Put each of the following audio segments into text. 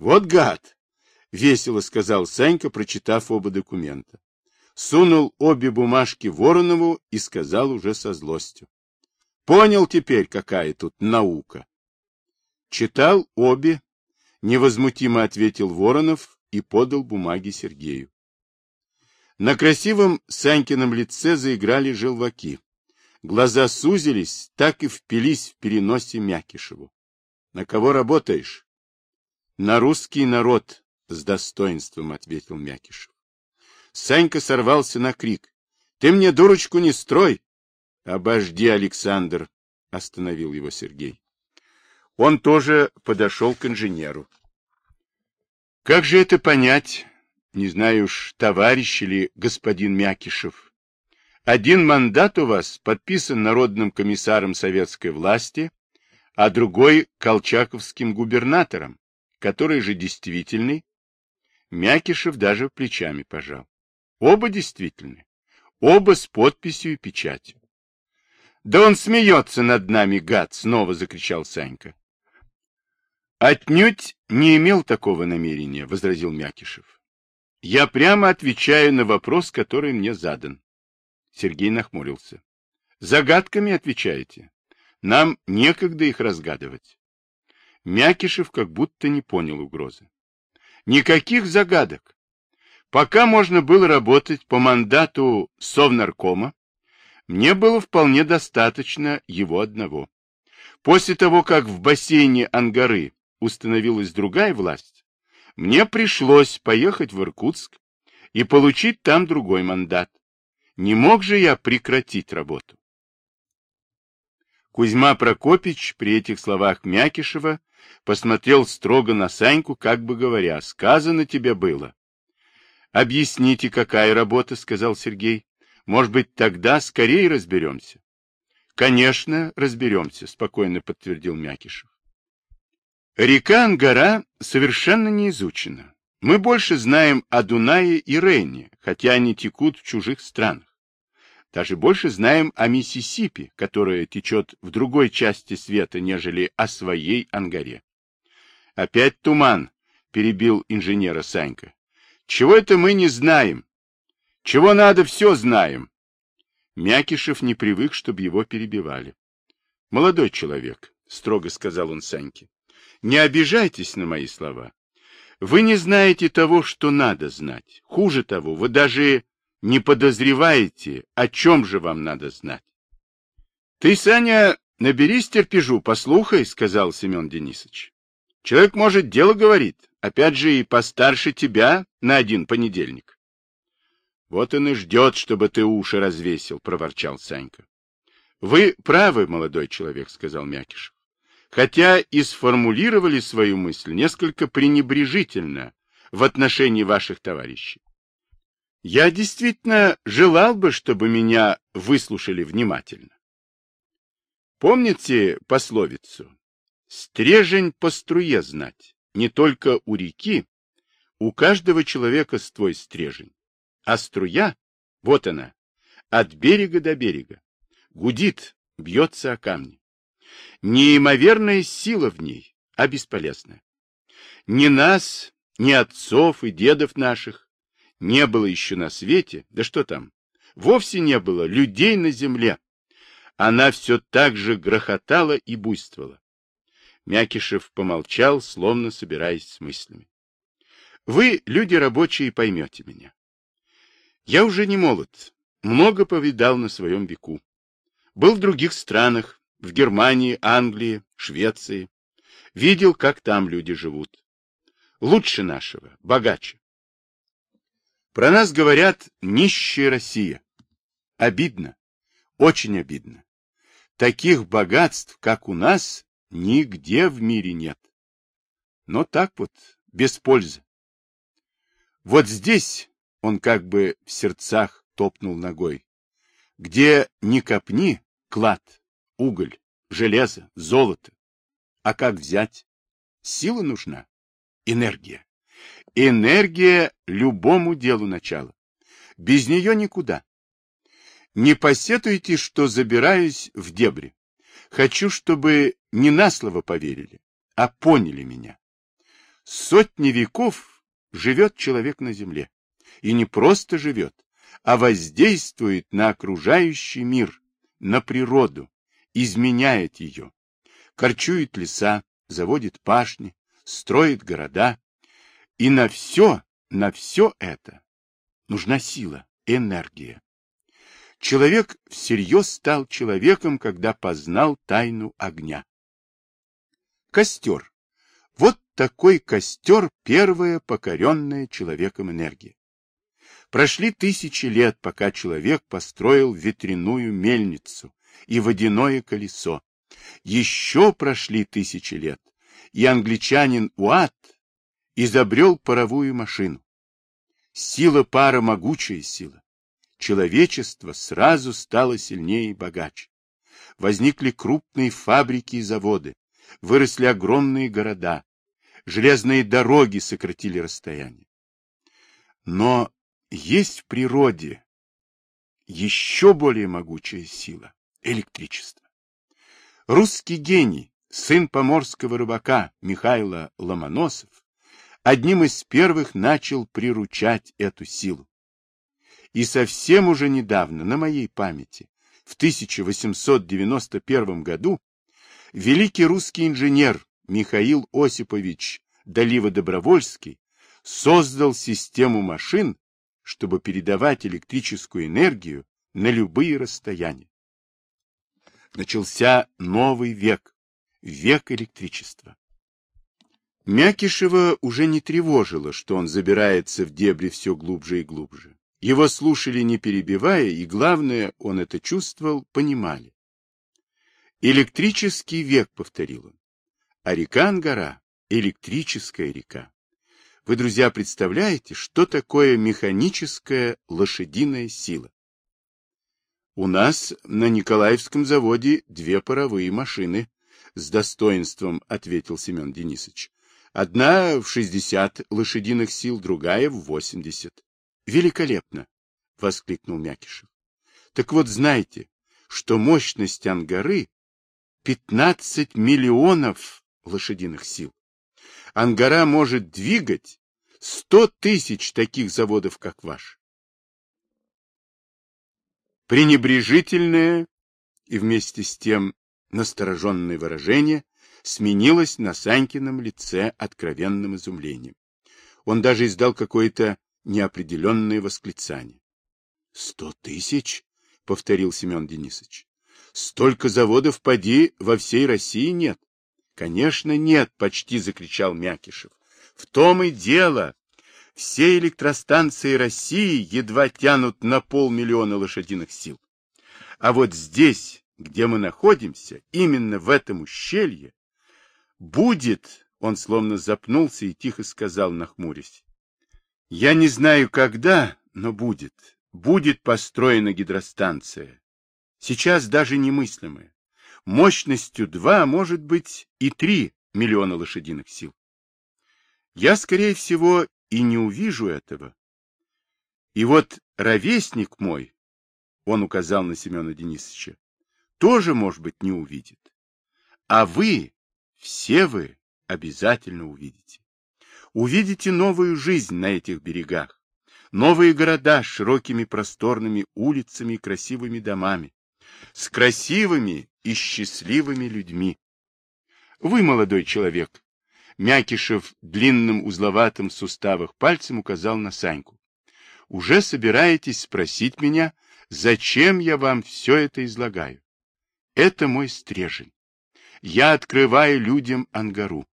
Вот гад! — весело сказал Санька, прочитав оба документа. Сунул обе бумажки Воронову и сказал уже со злостью. Понял теперь, какая тут наука. Читал обе, невозмутимо ответил Воронов и подал бумаги Сергею. На красивом Санькином лице заиграли желваки. Глаза сузились, так и впились в переносе Мякишеву. — На кого работаешь? — На русский народ, — с достоинством ответил Мякишев. Санька сорвался на крик. — Ты мне дурочку не строй! — Обожди, Александр, — остановил его Сергей. Он тоже подошел к инженеру. — Как же это понять? Не знаю уж, товарищ или господин Мякишев. Один мандат у вас подписан народным комиссаром советской власти, а другой — колчаковским губернатором, который же действительный. Мякишев даже плечами пожал. Оба действительны. Оба с подписью и печатью. — Да он смеется над нами, гад! — снова закричал Санька. — Отнюдь не имел такого намерения, — возразил Мякишев. — Я прямо отвечаю на вопрос, который мне задан. Сергей нахмурился. Загадками отвечаете. Нам некогда их разгадывать. Мякишев как будто не понял угрозы. Никаких загадок. Пока можно было работать по мандату Совнаркома, мне было вполне достаточно его одного. После того, как в бассейне Ангары установилась другая власть, мне пришлось поехать в Иркутск и получить там другой мандат. Не мог же я прекратить работу? Кузьма Прокопич при этих словах Мякишева посмотрел строго на Саньку, как бы говоря, сказано тебе было. Объясните, какая работа, сказал Сергей. Может быть, тогда скорее разберемся. Конечно, разберемся, спокойно подтвердил Мякишев. Река Ангара совершенно не изучена. Мы больше знаем о Дунае и Рейне, хотя они текут в чужих странах. Даже больше знаем о Миссисипи, которая течет в другой части света, нежели о своей Ангаре. Опять туман, перебил инженера Санька. Чего это мы не знаем? Чего надо, все знаем. Мякишев не привык, чтобы его перебивали. Молодой человек, строго сказал он Саньке, не обижайтесь на мои слова. Вы не знаете того, что надо знать. Хуже того, вы даже не подозреваете, о чем же вам надо знать. — Ты, Саня, наберись терпежу, послухай, — сказал Семен Денисович. — Человек, может, дело говорит, опять же и постарше тебя на один понедельник. — Вот он и ждет, чтобы ты уши развесил, — проворчал Санька. — Вы правы, молодой человек, — сказал Мякишев. Хотя и сформулировали свою мысль несколько пренебрежительно в отношении ваших товарищей. Я действительно желал бы, чтобы меня выслушали внимательно. Помните пословицу? Стрежень по струе знать. Не только у реки, у каждого человека свой стрежень. А струя, вот она, от берега до берега, гудит, бьется о камни. Неимоверная сила в ней, а бесполезная. Ни нас, ни отцов и дедов наших не было еще на свете, да что там, вовсе не было людей на земле. Она все так же грохотала и буйствовала. Мякишев помолчал, словно собираясь с мыслями. Вы, люди рабочие, поймете меня. Я уже не молод, много повидал на своем веку. Был в других странах, в Германии, Англии, Швеции. Видел, как там люди живут. Лучше нашего, богаче. Про нас говорят «нищая Россия». Обидно, очень обидно. Таких богатств, как у нас, нигде в мире нет. Но так вот, без пользы. Вот здесь он как бы в сердцах топнул ногой. Где не копни, клад, уголь, железо, золото. А как взять? Сила нужна, энергия. Энергия любому делу начала. Без нее никуда. Не посетуйте, что забираюсь в дебри. Хочу, чтобы не на слово поверили, а поняли меня. Сотни веков живет человек на земле. И не просто живет, а воздействует на окружающий мир, на природу, изменяет ее. Корчует леса, заводит пашни, строит города. И на все, на все это нужна сила, энергия. Человек всерьез стал человеком, когда познал тайну огня. Костер. Вот такой костер – первая покоренная человеком энергия. Прошли тысячи лет, пока человек построил ветряную мельницу и водяное колесо. Еще прошли тысячи лет, и англичанин Уатт изобрел паровую машину. Сила пара – могучая сила человечество сразу стало сильнее и богаче. Возникли крупные фабрики и заводы, выросли огромные города, железные дороги сократили расстояние. Но есть в природе еще более могучая сила – электричество. Русский гений, сын поморского рыбака Михаила Ломоносов, одним из первых начал приручать эту силу. И совсем уже недавно, на моей памяти, в 1891 году, великий русский инженер Михаил Осипович Далива-Добровольский создал систему машин, чтобы передавать электрическую энергию на любые расстояния. Начался новый век, век электричества. Мякишева уже не тревожило, что он забирается в дебри все глубже и глубже. Его слушали не перебивая, и, главное, он это чувствовал, понимали. Электрический век, повторил он. А река Ангара — электрическая река. Вы, друзья, представляете, что такое механическая лошадиная сила? У нас на Николаевском заводе две паровые машины, с достоинством ответил Семен Денисович. Одна в 60 лошадиных сил, другая в 80. Великолепно! — воскликнул Мякишев. — Так вот, знайте, что мощность Ангары — 15 миллионов лошадиных сил. Ангара может двигать 100 тысяч таких заводов, как ваш. Пренебрежительное и вместе с тем настороженное выражение сменилось на Санькином лице откровенным изумлением. Он даже издал какое-то неопределенное восклицание. — Сто тысяч? — повторил Семен Денисович. — Столько заводов поди во всей России нет. — Конечно, нет, — почти закричал Мякишев. — В том и дело. Все электростанции России едва тянут на полмиллиона лошадиных сил. А вот здесь, где мы находимся, именно в этом ущелье, будет, он словно запнулся и тихо сказал, нахмурясь, я не знаю, когда, но будет. Будет построена гидростанция. Сейчас даже немыслимая. Мощностью 2, может быть, и 3 миллиона лошадиных сил. Я, скорее всего, и не увижу этого. И вот ровесник мой, он указал на Семена Денисовича, тоже, может быть, не увидит. А вы, все вы, обязательно увидите увидите новую жизнь на этих берегах, новые города с широкими просторными улицами и красивыми домами, с красивыми и счастливыми людьми. Вы, молодой человек, Мякишев длинным узловатым суставах пальцем указал на Саньку. Уже собираетесь спросить меня, зачем я вам все это излагаю? Это мой стрежень. Я открываю людям ангару.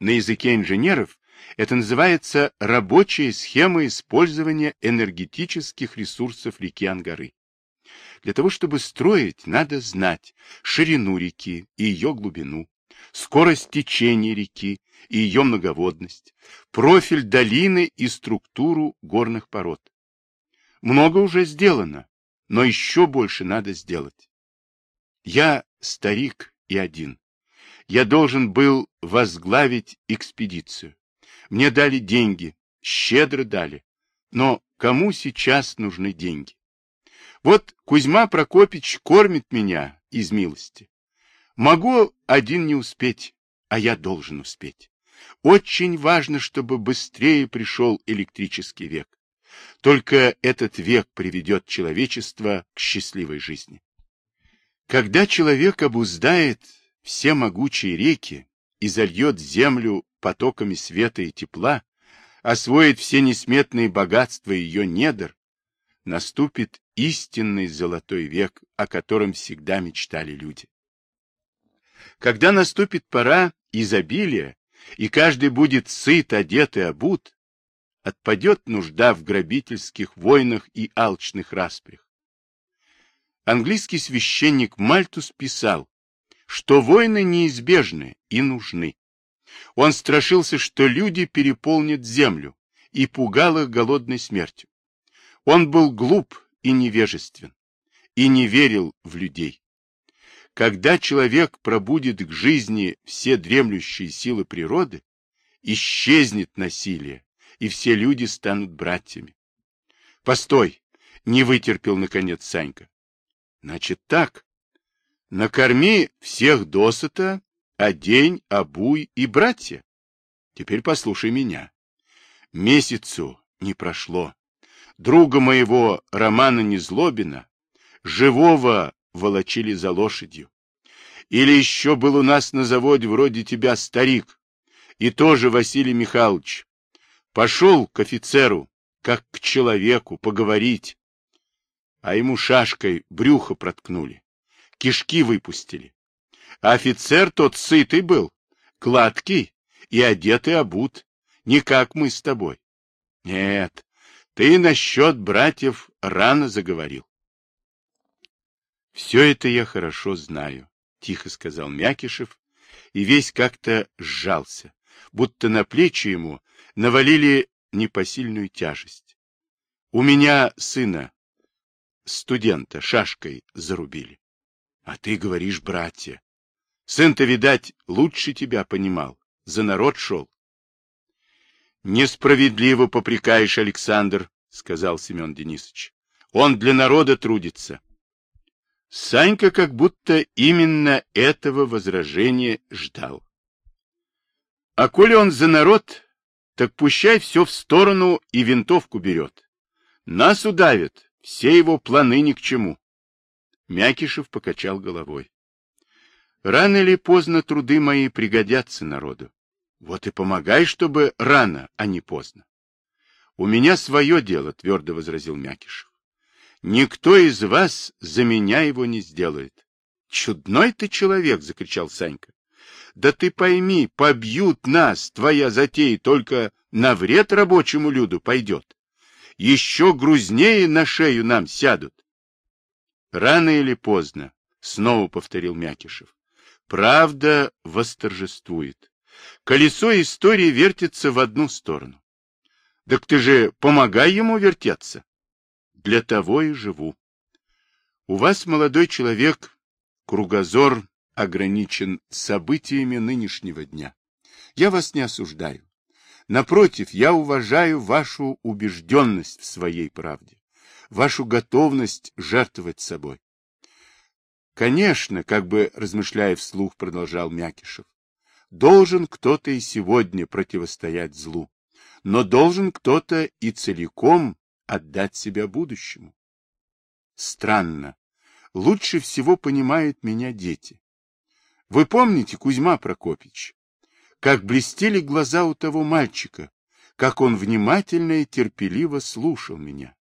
На языке инженеров это называется рабочая схема использования энергетических ресурсов реки Ангары. Для того, чтобы строить, надо знать ширину реки и ее глубину, скорость течения реки и ее многоводность, профиль долины и структуру горных пород. Много уже сделано, но еще больше надо сделать. Я старик и один я должен был возглавить экспедицию. Мне дали деньги, щедро дали. Но кому сейчас нужны деньги? Вот Кузьма Прокопич кормит меня из милости. Могу один не успеть, а я должен успеть. Очень важно, чтобы быстрее пришел электрический век. Только этот век приведет человечество к счастливой жизни. Когда человек обуздает все могучие реки и зальет землю потоками света и тепла, освоит все несметные богатства ее недр, наступит истинный золотой век, о котором всегда мечтали люди. Когда наступит пора изобилия, и каждый будет сыт, одет и обут, отпадет нужда в грабительских войнах и алчных распрях. Английский священник Мальтус писал, что войны неизбежны и нужны. Он страшился, что люди переполнят землю и пугал их голодной смертью. Он был глуп и невежествен, и не верил в людей. Когда человек пробудет к жизни все дремлющие силы природы, исчезнет насилие, и все люди станут братьями. Постой, не вытерпел наконец Санька. Значит так, накорми всех досыта, одень, обуй и братья. Теперь послушай меня. Месяцу не прошло. Друга моего Романа Незлобина, живого волочили за лошадью. Или еще был у нас на заводе вроде тебя старик, и тоже Василий Михайлович. Пошел к офицеру, как к человеку, поговорить. А ему шашкой брюхо проткнули, кишки выпустили. А офицер тот сытый был, гладкий и одетый обут, не как мы с тобой. Нет, ты насчет братьев рано заговорил. Все это я хорошо знаю, тихо сказал Мякишев, и весь как-то сжался, будто на плечи ему навалили непосильную тяжесть. У меня сына, студента, шашкой зарубили. А ты говоришь, братья. Сын-то, видать, лучше тебя понимал, за народ шел. Несправедливо попрекаешь, Александр, сказал Семен Денисович. Он для народа трудится. Санька как будто именно этого возражения ждал. А коли он за народ, так пущай все в сторону и винтовку берет. Нас удавит, все его планы ни к чему. Мякишев покачал головой. Рано или поздно труды мои пригодятся народу. Вот и помогай, чтобы рано, а не поздно. У меня свое дело, твердо возразил Мякишев. Никто из вас за меня его не сделает. Чудной ты человек, закричал Санька. Да ты пойми, побьют нас, твоя затея только на вред рабочему люду пойдет. Еще грузнее на шею нам сядут. Рано или поздно, снова повторил Мякишев, правда восторжествует. Колесо истории вертится в одну сторону. Так ты же помогай ему вертеться. Для того и живу. У вас, молодой человек, кругозор ограничен событиями нынешнего дня. Я вас не осуждаю. Напротив, я уважаю вашу убежденность в своей правде, вашу готовность жертвовать собой. Конечно, как бы размышляя вслух, продолжал Мякишев, должен кто-то и сегодня противостоять злу, но должен кто-то и целиком отдать себя будущему. Странно. Лучше всего понимают меня дети. Вы помните, Кузьма Прокопич, как блестели глаза у того мальчика, как он внимательно и терпеливо слушал меня.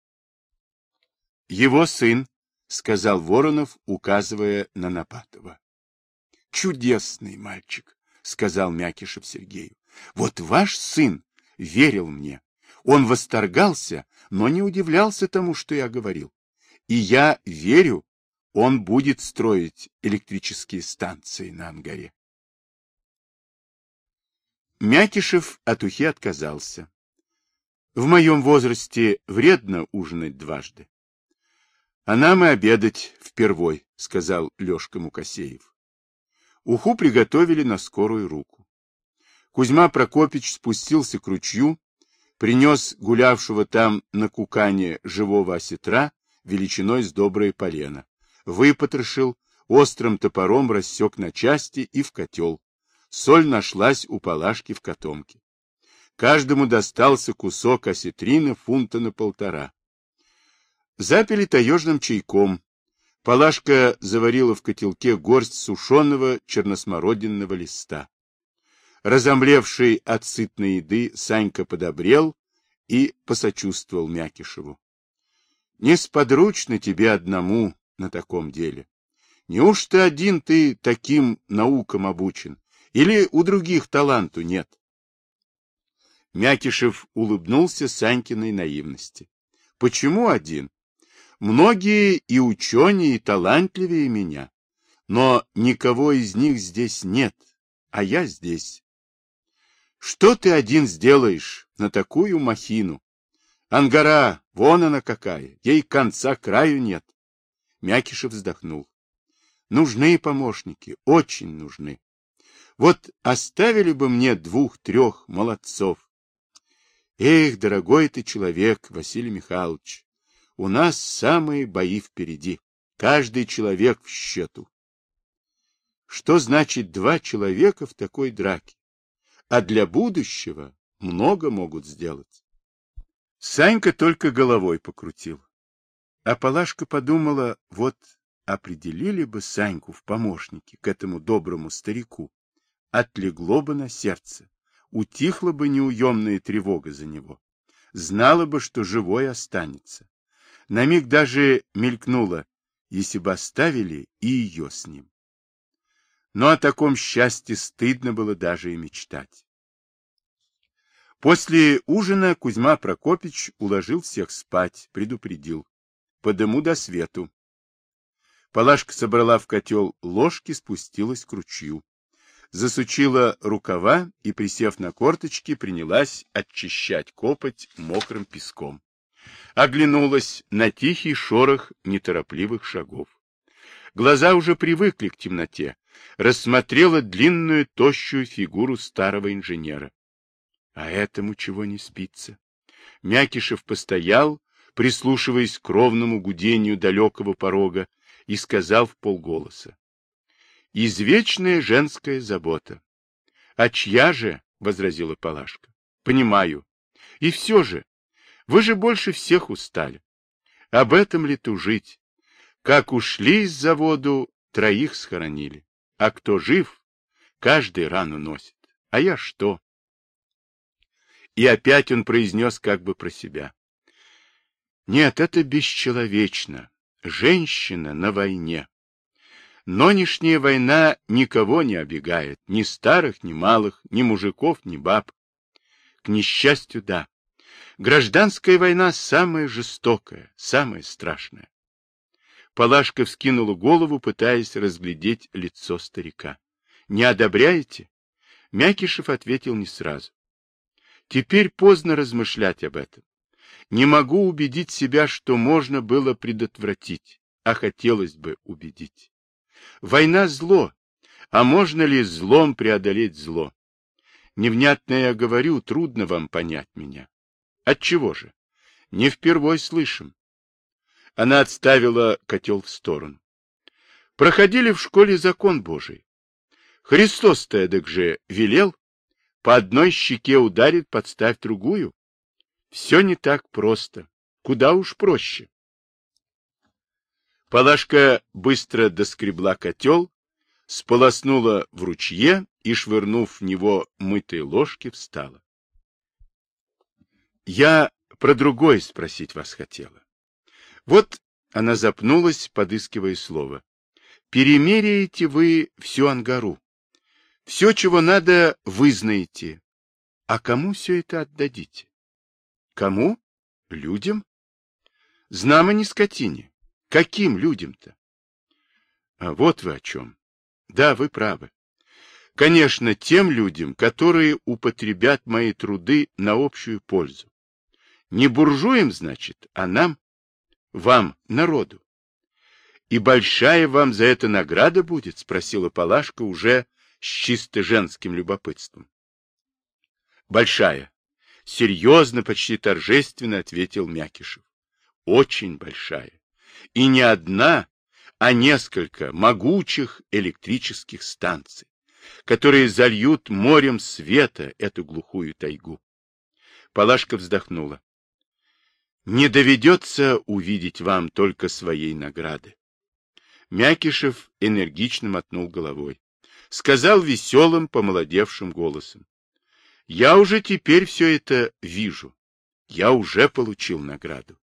Его сын, — сказал Воронов, указывая на Напатова. Чудесный мальчик, — сказал Мякишев Сергею. Вот ваш сын верил мне. Он восторгался, но не удивлялся тому, что я говорил. И я верю, он будет строить электрические станции на Ангаре. Мякишев от ухи отказался. В моем возрасте вредно ужинать дважды. А нам и обедать впервой, сказал Лешка Мукасеев. Уху приготовили на скорую руку. Кузьма Прокопич спустился к ручью, принес гулявшего там на кукане живого осетра величиной с доброе полено выпотрошил, острым топором рассек на части и в котел. Соль нашлась у Палашки в котомке. Каждому достался кусок осетрины фунта на полтора. Запили таежным чайком. Палашка заварила в котелке горсть сушеного черносмородинного листа. Разомлевший от сытной еды, Санька подобрел и посочувствовал Мякишеву. Несподручно тебе одному на таком деле. Неужто один ты таким наукам обучен? Или у других таланту нет? Мякишев улыбнулся Санькиной наивности. Почему один? Многие и ученые, и талантливее меня. Но никого из них здесь нет, а я здесь. Что ты один сделаешь на такую махину? Ангара, вон она какая, ей конца краю нет. Мякишев вздохнул. Нужны помощники, очень нужны. Вот оставили бы мне двух-трех молодцов. Эх, дорогой ты человек, Василий Михайлович, у нас самые бои впереди. Каждый человек в счету. Что значит два человека в такой драке? А для будущего много могут сделать. Санька только головой покрутил. А Палашка подумала, вот определили бы Саньку в помощники к этому доброму старику, отлегло бы на сердце, утихла бы неуемная тревога за него, знала бы, что живой останется. На миг даже мелькнуло, если бы оставили и ее с ним. Но о таком счастье стыдно было даже и мечтать. После ужина Кузьма Прокопич уложил всех спать, предупредил. По дыму до свету. Палашка собрала в котел ложки, спустилась к ручью. Засучила рукава и, присев на корточки, принялась очищать копоть мокрым песком. Оглянулась на тихий шорох неторопливых шагов. Глаза уже привыкли к темноте. Рассмотрела длинную, тощую фигуру старого инженера. А этому чего не спится? Мякишев постоял, прислушиваясь к ровному гудению далекого порога, и сказал в полголоса. Извечная женская забота. А чья же, — возразила Палашка, — понимаю. И все же, вы же больше всех устали. Об этом ли тужить? Как ушли из заводу, троих схоронили. А кто жив, каждый рану носит. А я что? И опять он произнес как бы про себя. Нет, это бесчеловечно. Женщина на войне. Нынешняя война никого не обегает, ни старых, ни малых, ни мужиков, ни баб. К несчастью, да. Гражданская война самая жестокая, самая страшная. Палашка вскинула голову, пытаясь разглядеть лицо старика. — Не одобряете? Мякишев ответил не сразу. Теперь поздно размышлять об этом. Не могу убедить себя, что можно было предотвратить, а хотелось бы убедить. Война — зло, а можно ли злом преодолеть зло? Невнятно я говорю, трудно вам понять меня. Отчего же? Не впервой слышим. Она отставила котел в сторону. Проходили в школе закон Божий. Христос-то же велел, по одной щеке ударит, подставь другую. Все не так просто. Куда уж проще. Палашка быстро доскребла котел, сполоснула в ручье и, швырнув в него мытые ложки, встала. Я про другое спросить вас хотела. Вот она запнулась, подыскивая слово. Перемеряете вы всю ангару. Все, чего надо, вы знаете. А кому все это отдадите? Кому? Людям? Знамо не скотине. Каким людям-то? А вот вы о чем. Да, вы правы. Конечно, тем людям, которые употребят мои труды на общую пользу. Не буржуям, значит, а нам, вам, народу. И большая вам за это награда будет? Спросила Палашка уже с чисто женским любопытством. Большая. Серьезно, почти торжественно ответил Мякишев. Очень большая. И не одна, а несколько могучих электрических станций. которые зальют морем света эту глухую тайгу. Палашка вздохнула. Не доведется увидеть вам только своей награды. Мякишев энергично мотнул головой. Сказал веселым, помолодевшим голосом. Я уже теперь все это вижу. Я уже получил награду.